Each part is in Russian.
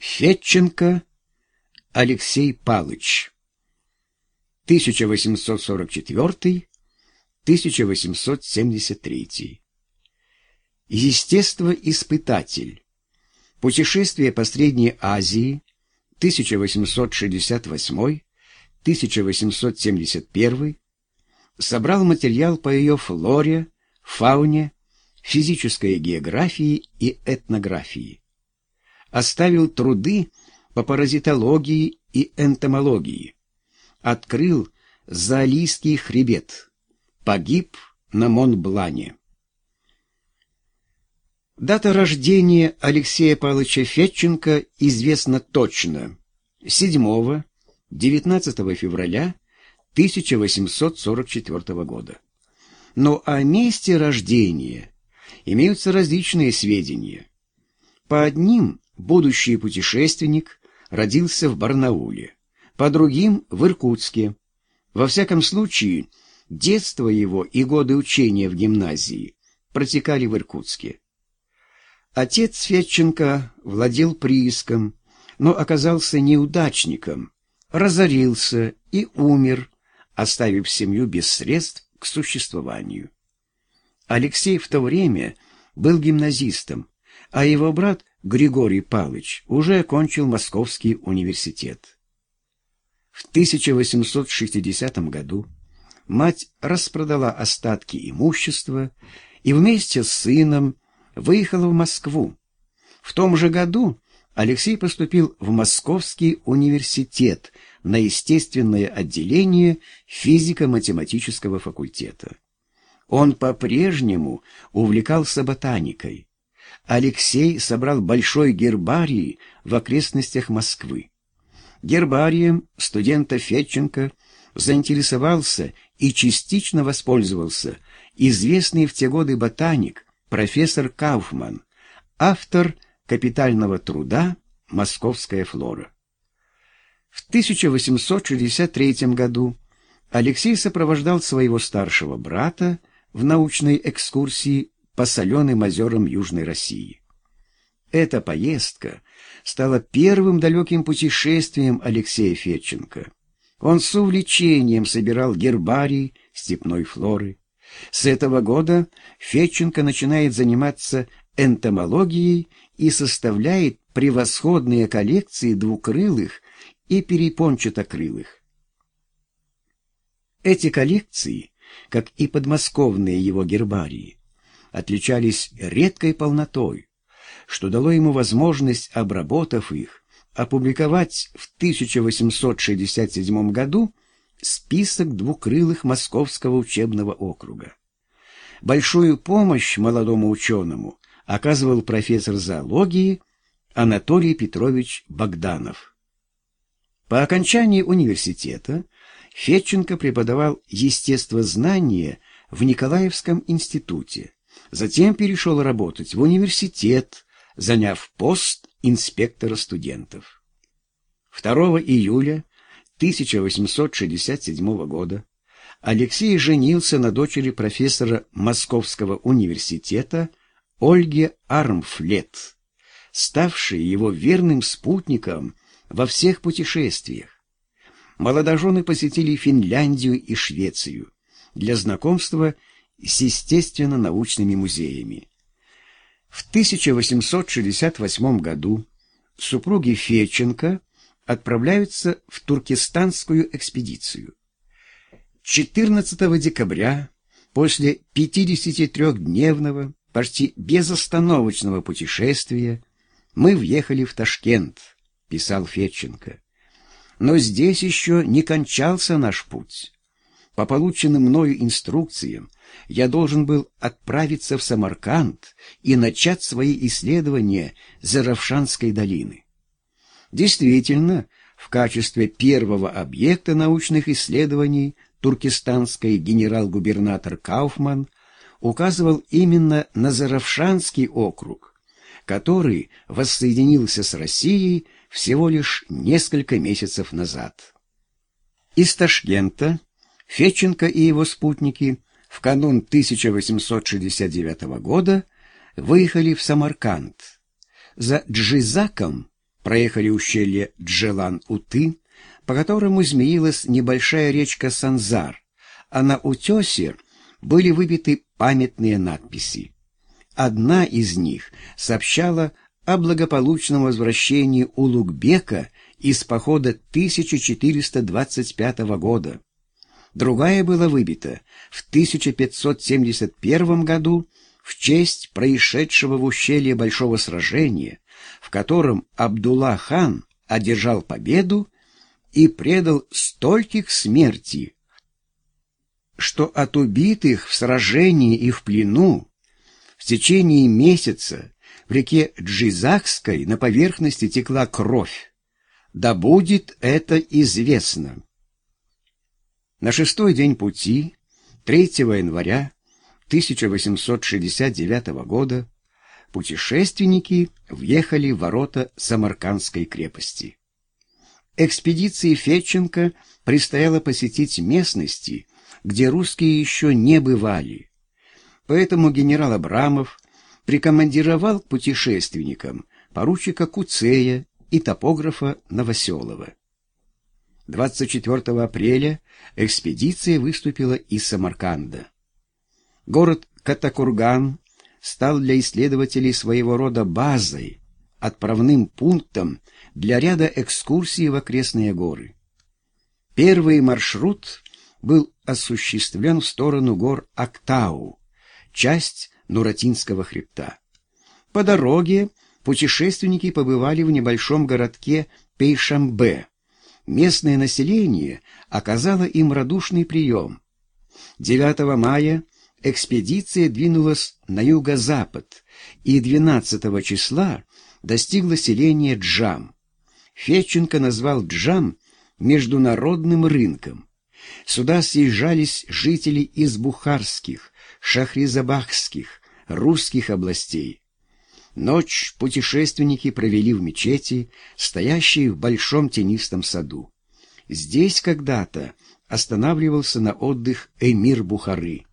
Фетченко Алексей Палыч. 1844-1873 Естествоиспытатель. Путешествие по Средней Азии. 1868-1871 собрал материал по ее флоре, фауне, физической географии и этнографии. Оставил труды по паразитологии и энтомологии. Открыл Заалийский хребет. Погиб на Монблане. Дата рождения Алексея Павловича Фетченко известна точно. 7-19 февраля 1844 года. Но о месте рождения имеются различные сведения. По одним будущий путешественник родился в Барнауле, по другим — в Иркутске. Во всяком случае, детство его и годы учения в гимназии протекали в Иркутске. Отец Фетченко владел прииском, но оказался неудачником, разорился и умер, оставив семью без средств к существованию. Алексей в то время был гимназистом, а его брат Григорий Палыч уже окончил Московский университет. В 1860 году мать распродала остатки имущества и вместе с сыном выехала в Москву. В том же году Алексей поступил в Московский университет на естественное отделение физико-математического факультета. Он по-прежнему увлекался ботаникой. Алексей собрал большой гербарий в окрестностях Москвы. Гербарием студента Фетченко заинтересовался и частично воспользовался известный в те годы ботаник профессор Кауфман, автор капитального труда «Московская флора». В 1863 году Алексей сопровождал своего старшего брата в научной экскурсии по соленым озерам Южной России. Эта поездка стала первым далеким путешествием Алексея Фетченко. Он с увлечением собирал гербарий степной флоры. С этого года Фетченко начинает заниматься энтомологией и составляет превосходные коллекции двукрылых и перепончатокрылых. Эти коллекции, как и подмосковные его гербарии, отличались редкой полнотой, что дало ему возможность, обработав их, опубликовать в 1867 году список двукрылых Московского учебного округа. Большую помощь молодому ученому оказывал профессор зоологии Анатолий Петрович Богданов. По окончании университета Фетченко преподавал естествознание в Николаевском институте, затем перешел работать в университет, заняв пост инспектора студентов. 2 июля 1867 года Алексей женился на дочери профессора Московского университета Ольге Армфлет, ставшей его верным спутником во всех путешествиях. Молодожены посетили Финляндию и Швецию для знакомства с естественно-научными музеями. В 1868 году супруги Феченко отправляются в туркестанскую экспедицию. 14 декабря, после 53-дневного, почти безостановочного путешествия, мы въехали в Ташкент, писал Фетченко. Но здесь еще не кончался наш путь. По полученным мною инструкциям я должен был отправиться в Самарканд и начать свои исследования Заравшанской долины. Действительно, в качестве первого объекта научных исследований туркестанский генерал-губернатор Кауфман указывал именно на Заравшанский округ, который воссоединился с Россией всего лишь несколько месяцев назад. Из Ташкента Фетченко и его спутники в канун 1869 года выехали в Самарканд. За Джизаком проехали ущелье Джелан-Уты, по которому змеилась небольшая речка Санзар, а на утесе были выбиты памятные надписи. Одна из них сообщала о благополучном возвращении Улугбека из похода 1425 года. Другая была выбита в 1571 году в честь происшедшего в ущелье большого сражения, в котором Абдулла-хан одержал победу и предал стольких смерти, что от убитых в сражении и в плену в течение месяца в реке Джизакской на поверхности текла кровь. Да будет это известно. На шестой день пути, 3 января 1869 года, путешественники въехали в ворота Самаркандской крепости. Экспедиции Фетченко предстояло посетить местности, где русские еще не бывали. Поэтому генерал Абрамов прикомандировал к путешественникам поручика Куцея и топографа Новоселова. 24 апреля экспедиция выступила из Самарканда. Город Катакурган стал для исследователей своего рода базой, отправным пунктом для ряда экскурсий в окрестные горы. Первый маршрут был осуществлен в сторону гор Актау, часть Нуратинского хребта. По дороге путешественники побывали в небольшом городке Пейшамбе. Местное население оказало им радушный прием. 9 мая экспедиция двинулась на юго-запад и 12 числа достигла селения Джам. Фетченко назвал Джам международным рынком. Сюда съезжались жители из бухарских, шахризабахских, русских областей. Ночь путешественники провели в мечети, стоящей в большом тенистом саду. Здесь когда-то останавливался на отдых эмир Бухары.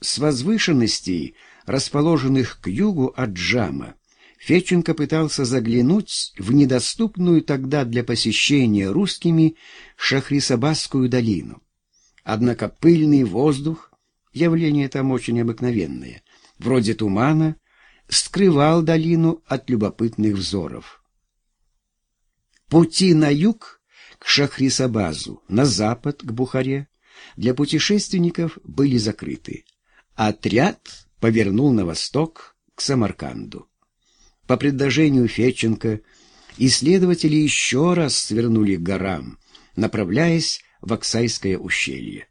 С возвышенностей, расположенных к югу от Джама, Феченко пытался заглянуть в недоступную тогда для посещения русскими Шахрисабасскую долину. Однако пыльный воздух, явление там очень обыкновенное, вроде тумана, скрывал долину от любопытных взоров. Пути на юг к Шахрисабазу, на запад к Бухаре для путешественников были закрыты. Отряд повернул на восток к Самарканду. По предложению Фетченко исследователи еще раз свернули к горам, направляясь в Оксайское ущелье.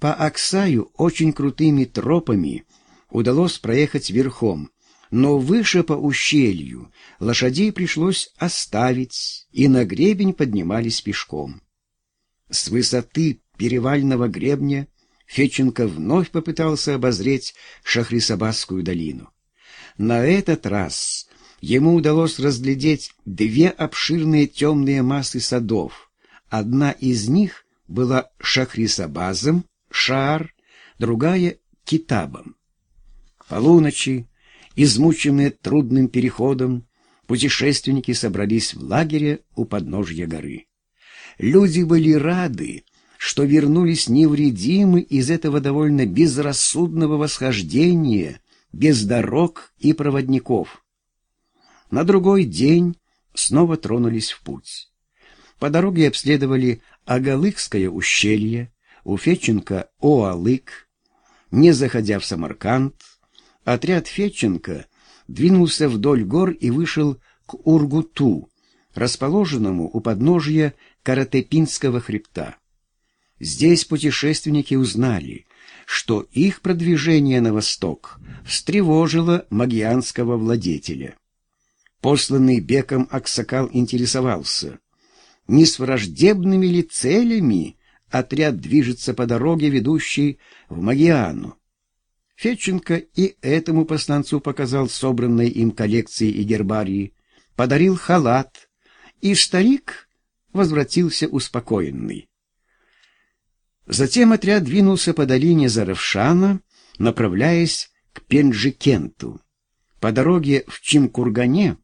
По Оксаю очень крутыми тропами удалось проехать верхом, но выше по ущелью лошадей пришлось оставить, и на гребень поднимались пешком. С высоты перевального гребня Феченко вновь попытался обозреть Шахрисабасскую долину. На этот раз ему удалось разглядеть две обширные темные массы садов. Одна из них была Шахрисабазом, Шаар, другая — Китабом. Полуночи, измученные трудным переходом, путешественники собрались в лагере у подножья горы. Люди были рады, что вернулись невредимы из этого довольно безрассудного восхождения, без дорог и проводников. На другой день снова тронулись в путь. По дороге обследовали Агалыкское ущелье, у Феченко Оалык. Не заходя в Самарканд, отряд Феченко двинулся вдоль гор и вышел к Ургуту, расположенному у подножья Каратепинского хребта. Здесь путешественники узнали, что их продвижение на восток встревожило магианского владетеля. Посланный Беком Аксакал интересовался, не с враждебными ли целями отряд движется по дороге, ведущей в Магиану. Фетченко и этому посланцу показал собранной им коллекции и гербарии, подарил халат, и старик возвратился успокоенный. Затем отряд двинулся по долине Заравшана, направляясь к Пенджикенту. По дороге в Чимкургане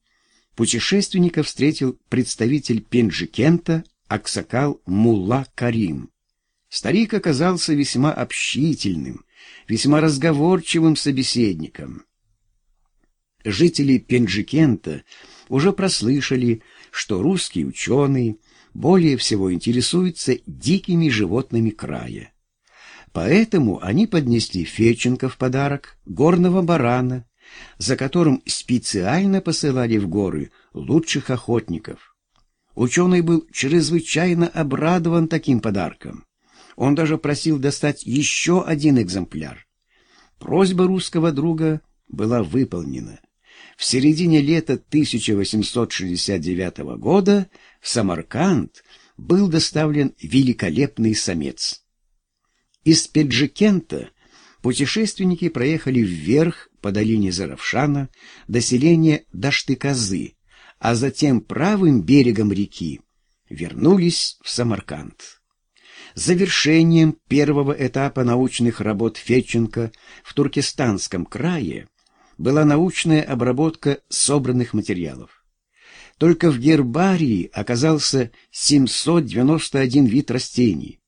путешественника встретил представитель Пенджикента Аксакал Мулла Карим. Старик оказался весьма общительным, весьма разговорчивым собеседником. Жители Пенджикента уже прослышали, что русский ученый более всего интересуется дикими животными края. Поэтому они поднесли Феченко в подарок горного барана, за которым специально посылали в горы лучших охотников. Ученый был чрезвычайно обрадован таким подарком. Он даже просил достать еще один экземпляр. Просьба русского друга была выполнена. В середине лета 1869 года в Самарканд был доставлен великолепный самец. Из Педжикента путешественники проехали вверх по долине Заравшана до селения Даштыказы, а затем правым берегом реки вернулись в Самарканд. Завершением первого этапа научных работ Фетченко в Туркестанском крае была научная обработка собранных материалов. Только в гербарии оказался 791 вид растений,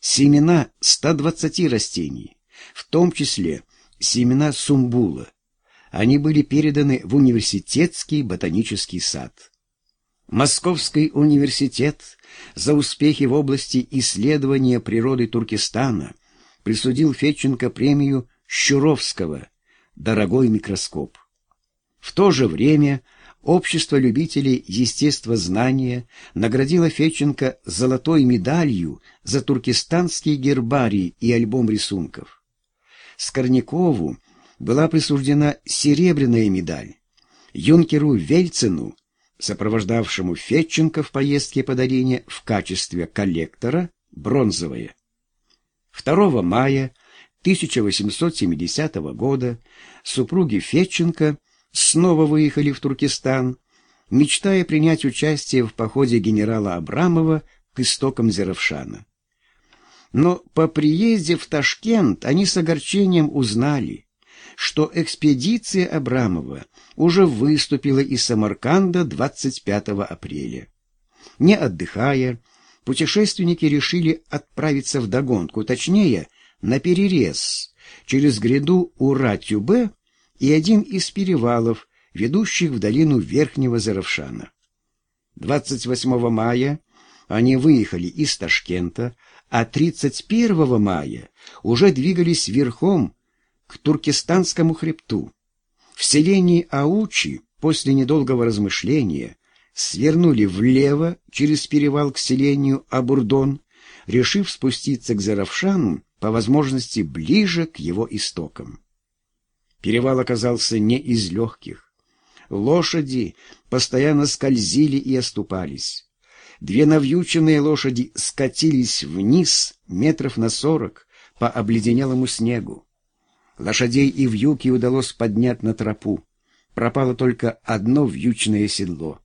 семена 120 растений, в том числе семена сумбула. Они были переданы в университетский ботанический сад. Московский университет за успехи в области исследования природы Туркестана присудил Фетченко премию Щуровского «Дорогой микроскоп». В то же время Общество любителей естествознания наградило Фетченко золотой медалью за туркестанский гербарий и альбом рисунков. Скорнякову была присуждена серебряная медаль, юнкеру Вельцину, сопровождавшему Фетченко в поездке по долине в качестве коллектора, бронзовая. 2 мая 1870 года супруги Фетченко снова выехали в Туркестан, мечтая принять участие в походе генерала Абрамова к истокам Зеровшана. Но по приезде в Ташкент они с огорчением узнали, что экспедиция Абрамова уже выступила из Самарканда 25 апреля. Не отдыхая, путешественники решили отправиться в догонку, точнее, на перерез, через гряду Ура-Тюбе и один из перевалов, ведущих в долину Верхнего Заравшана. 28 мая они выехали из Ташкента, а 31 мая уже двигались верхом к Туркестанскому хребту. В селении Аучи после недолгого размышления свернули влево через перевал к селению Абурдон, решив спуститься к Заравшану по возможности ближе к его истокам. Перевал оказался не из легких. Лошади постоянно скользили и оступались. Две навьюченные лошади скатились вниз метров на сорок по обледенелому снегу. Лошадей и вьюки удалось поднять на тропу. Пропало только одно вьючное седло.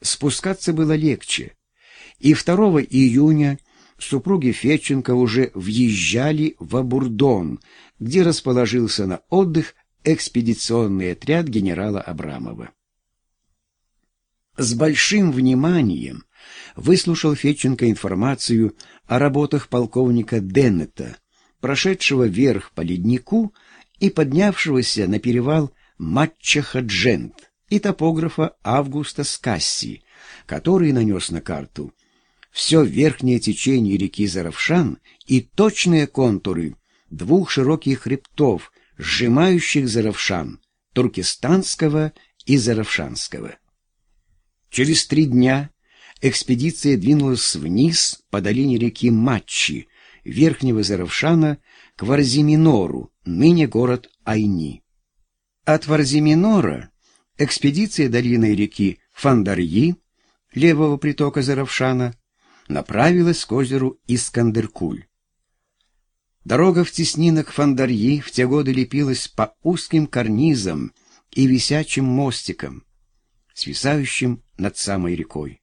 Спускаться было легче. И 2 июня супруги Фетченко уже въезжали в Абурдон, где расположился на отдых экспедиционный отряд генерала Абрамова. С большим вниманием выслушал Фетченко информацию о работах полковника Деннета, прошедшего вверх по леднику и поднявшегося на перевал Матчахаджент и топографа Августа Скасси, который нанес на карту все верхнее течение реки Заравшан и точные контуры двух широких хребтов, сжимающих Заравшан, Туркестанского и Заравшанского. Через три дня экспедиция двинулась вниз по долине реки Матчи, верхнего Заравшана, к Варзиминору, ныне город Айни. От Варзиминора экспедиция долиной реки Фандарьи, левого притока Заравшана, направилась к озеру Искандеркуль. Дорога в теснинах Фандарьи в те годы лепилась по узким карнизам и висячим мостикам, свисающим над самой рекой.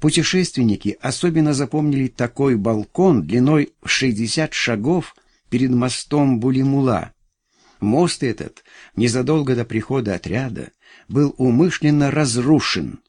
Путешественники особенно запомнили такой балкон длиной в 60 шагов перед мостом Булимула. Мост этот, незадолго до прихода отряда, был умышленно разрушен